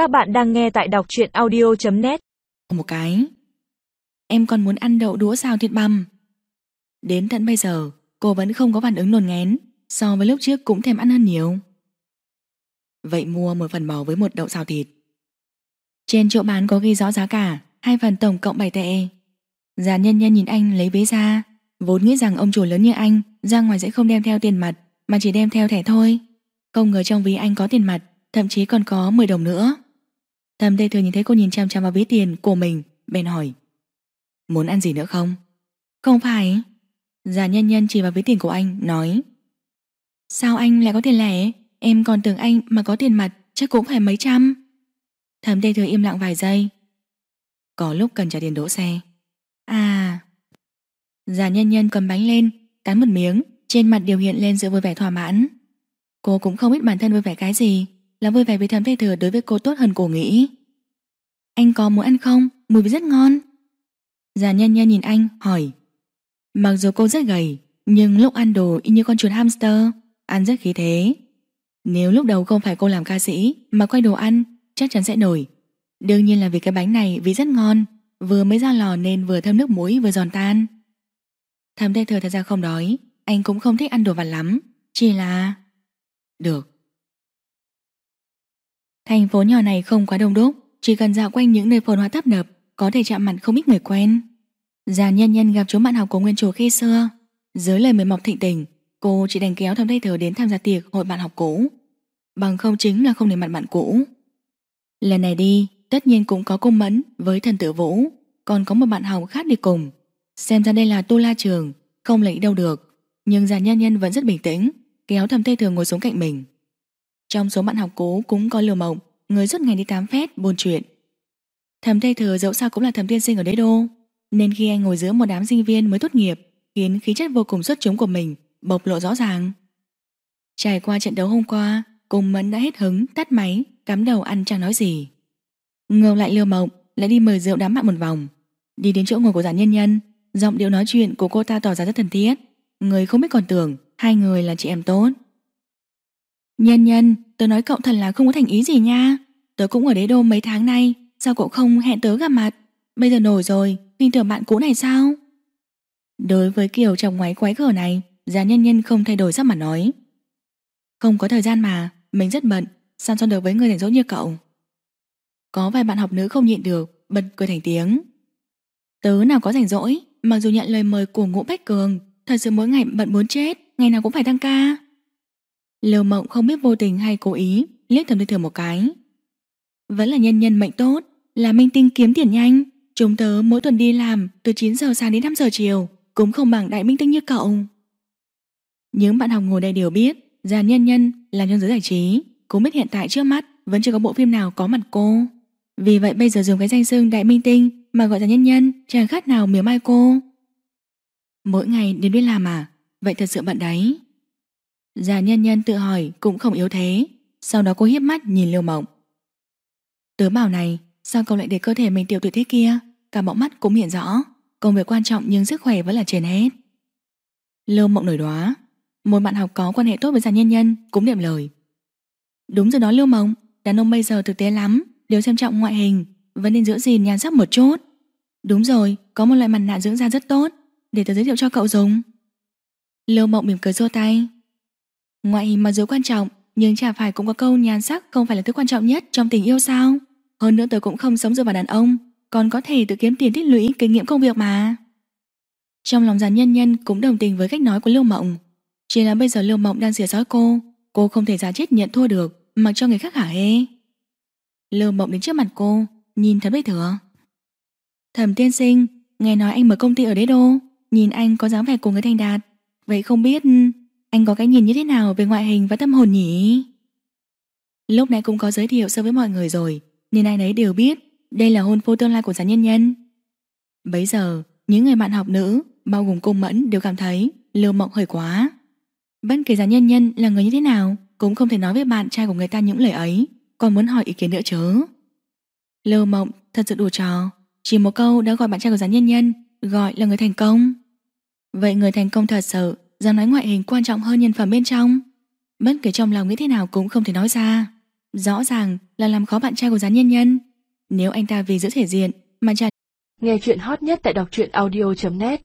Các bạn đang nghe tại đọc truyện audio.net Một cái, Em còn muốn ăn đậu đũa xào thịt băm Đến tận bây giờ, Cô vẫn không có phản ứng nôn ngén, So với lúc trước cũng thèm ăn hơn nhiều. Vậy mua một phần bò với một đậu xào thịt. Trên chỗ bán có ghi rõ giá cả, Hai phần tổng cộng 7 tệ. Già nhân nhân nhìn anh lấy vé ra, Vốn nghĩ rằng ông chủ lớn như anh, Ra ngoài sẽ không đem theo tiền mặt, Mà chỉ đem theo thẻ thôi. Không ngờ trong ví anh có tiền mặt, Thậm chí còn có 10 đồng nữa. Thầm tê thừa nhìn thấy cô nhìn chăm chăm vào ví tiền của mình, Bèn hỏi, Muốn ăn gì nữa không? Không phải. Già nhân nhân chỉ vào ví tiền của anh, Nói, Sao anh lại có tiền lẻ? Em còn tưởng anh mà có tiền mặt, Chắc cũng phải mấy trăm. Thầm tê thừa im lặng vài giây. Có lúc cần trả tiền đỗ xe. À. Già nhân nhân cầm bánh lên, Cắn một miếng, Trên mặt điều hiện lên sự vui vẻ thỏa mãn. Cô cũng không biết bản thân vui vẻ cái gì, Là vui vẻ vì thầm tê thừa đối với cô tốt hơn cô nghĩ. Anh có muốn ăn không? Mùi vị rất ngon. Già nhân nhân nhìn anh, hỏi. Mặc dù cô rất gầy, Nhưng lúc ăn đồ y như con chuột hamster. Ăn rất khí thế. Nếu lúc đầu không phải cô làm ca sĩ Mà quay đồ ăn, chắc chắn sẽ nổi. Đương nhiên là vì cái bánh này vị rất ngon, Vừa mới ra lò nên vừa thơm nước muối, vừa giòn tan. Thầm tay thừa thật ra không đói, Anh cũng không thích ăn đồ vặt lắm, Chỉ là... Được. Thành phố nhỏ này không quá đông đúc chỉ cần dạo quanh những nơi phồn hoa tấp nập, Có thể chạm mặt không ít người quen. Già nhân nhân gặp chú bạn học của nguyên chủ khi xưa. Dưới lời mời mọc thịnh tình, Cô chỉ đành kéo thầm thay thừa đến tham gia tiệc hội bạn học cũ. Bằng không chính là không để mặt bạn cũ. Lần này đi, Tất nhiên cũng có cung mẫn với thần tử vũ. Còn có một bạn học khác đi cùng. Xem ra đây là tu la trường, Không lấy đâu được. Nhưng già nhân nhân vẫn rất bình tĩnh, Kéo thầm thay thường ngồi xuống cạnh mình. Trong số bạn học cũ cũng có lừa mộng. Người suốt ngày đi tám phét buồn chuyện. Thầm tê thừa dẫu sao cũng là thầm tiên sinh ở đế đô Nên khi anh ngồi giữa một đám sinh viên mới tốt nghiệp Khiến khí chất vô cùng xuất chúng của mình Bộc lộ rõ ràng. Trải qua trận đấu hôm qua Cùng mẫn đã hết hứng, tắt máy Cắm đầu ăn chẳng nói gì. Ngược lại liều mộng lại đi mời rượu đám bạn một vòng. Đi đến chỗ ngồi của giản nhân nhân Giọng điệu nói chuyện của cô ta tỏ ra rất thân thiết. Người không biết còn tưởng Hai người là chị em tốt. Nhân nhân Tớ nói cậu thật là không có thành ý gì nha. Tớ cũng ở đế đô mấy tháng nay, Sao cậu không hẹn tớ gặp mặt? Bây giờ nổi rồi tin tưởng bạn cũ này sao? Đối với kiểu chồng ngoái quái gở này Già nhân nhân không thay đổi sắc mặt nói. Không có thời gian mà, Mình rất bận, Sao cho được với người rảnh rỗi như cậu? Có vài bạn học nữ không nhịn được, Bật cười thành tiếng. Tớ nào có rảnh rỗi, Mặc dù nhận lời mời của ngũ Bách Cường, Thật sự mỗi ngày bận muốn chết, Ngày nào cũng phải tăng ca. Lưu mộng không biết vô tình hay cố ý, Liếc thầm Tư thừa một cái. Vẫn là nhân nhân mệnh tốt, Là minh tinh kiếm tiền nhanh. Chúng tớ mỗi tuần đi làm, từ 9 giờ sáng đến 5 giờ chiều, Cũng không bằng đại minh tinh như cậu. Những bạn học ngồi đây đều biết Già nhân nhân là nhân giới giải trí, Cũng biết hiện tại trước mắt Vẫn chưa có bộ phim nào có mặt cô. Vì vậy bây giờ dùng cái danh xưng đại minh tinh Mà gọi là nhân nhân Chẳng khác nào miếng mai cô. Mỗi ngày đến đi làm à? Vậy thật sự bận đấy. Già nhân nhân tự hỏi cũng không yếu thế. Sau đó cô hiếp mắt nhìn liêu mộng. Tớ bảo này Sao cậu lại để cơ thể mình tiểu tụy thế kia? Cả bọng mắt cũng hiện rõ. Công việc quan trọng nhưng sức khỏe vẫn là trên hết. Liêu mộng nổi đoá. Một bạn học có quan hệ tốt với già nhân nhân Cũng đệm lời. Đúng rồi đó liêu mộng Đàn ông bây giờ thực tế lắm. Đều xem trọng ngoại hình Vẫn nên giữ gìn nhan sắc một chút. Đúng rồi, có một loại mặt nạ dưỡng da rất tốt. Để tớ giới thiệu cho cậu dùng. Liêu mộng mỉm cười xua tay. Ngoại hình mặc dù quan trọng, Nhưng chả phải cũng có câu nhan sắc Không phải là thứ quan trọng nhất trong tình yêu sao? Hơn nữa tớ cũng không sống dựa vào đàn ông, Còn có thể tự kiếm tiền tích lũy, kinh nghiệm công việc mà. Trong lòng giàn nhân nhân Cũng đồng tình với cách nói của Lưu Mộng. Chỉ là bây giờ Lưu Mộng đang xỉa sói cô Cô không thể giả chết nhận thua được, Mặc cho người khác hả hê? Lưu Mộng đến trước mặt cô, Nhìn thật bây thừa Thẩm tiên sinh, Nghe nói anh mở công ty ở đế đô, Nhìn anh có dáng vẻ của người thành đạt. Vậy không biết anh có cái nhìn như thế nào về ngoại hình và tâm hồn nhỉ? Lúc nãy cũng có giới thiệu so với mọi người rồi, Nên ai nấy đều biết Đây là hôn phu tương lai của giá nhân nhân. Bấy giờ, những người bạn học nữ, Bao gồm cô mẫn, đều cảm thấy Lưu mộng hơi quá. Bất kể giá nhân nhân là người như thế nào, Cũng không thể nói với bạn trai của người ta những lời ấy. Còn muốn hỏi ý kiến nữa chứ. Lưu mộng thật sự đủ trò. Chỉ một câu đã gọi bạn trai của giá nhân nhân Gọi là người thành công. Vậy người thành công thật sự Rằng nói ngoại hình quan trọng hơn nhân phẩm bên trong. Bất kể trong lòng nghĩ thế nào cũng không thể nói ra. Rõ ràng là làm khó bạn trai của gián nhân nhân. Nếu anh ta vì giữ thể diện Mà trả Nghe chuyện hot nhất tại đọc truyện audio.net